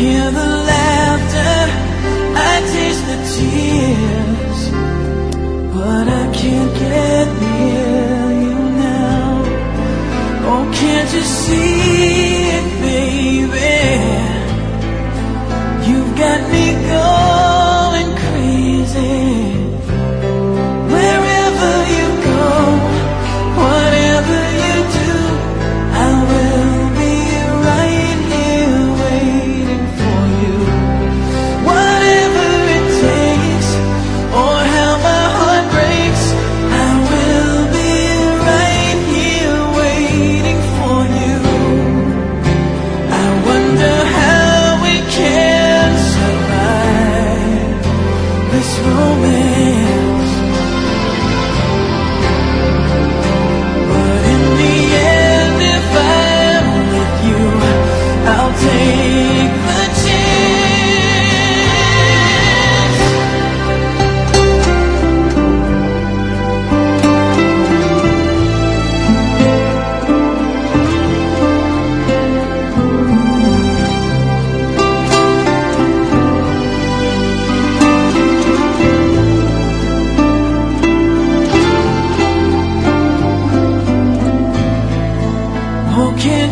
hear the laughter, I taste the tears, but I can't get near you now. Oh, can't you see it, baby? You've got me moments, but in the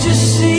you see?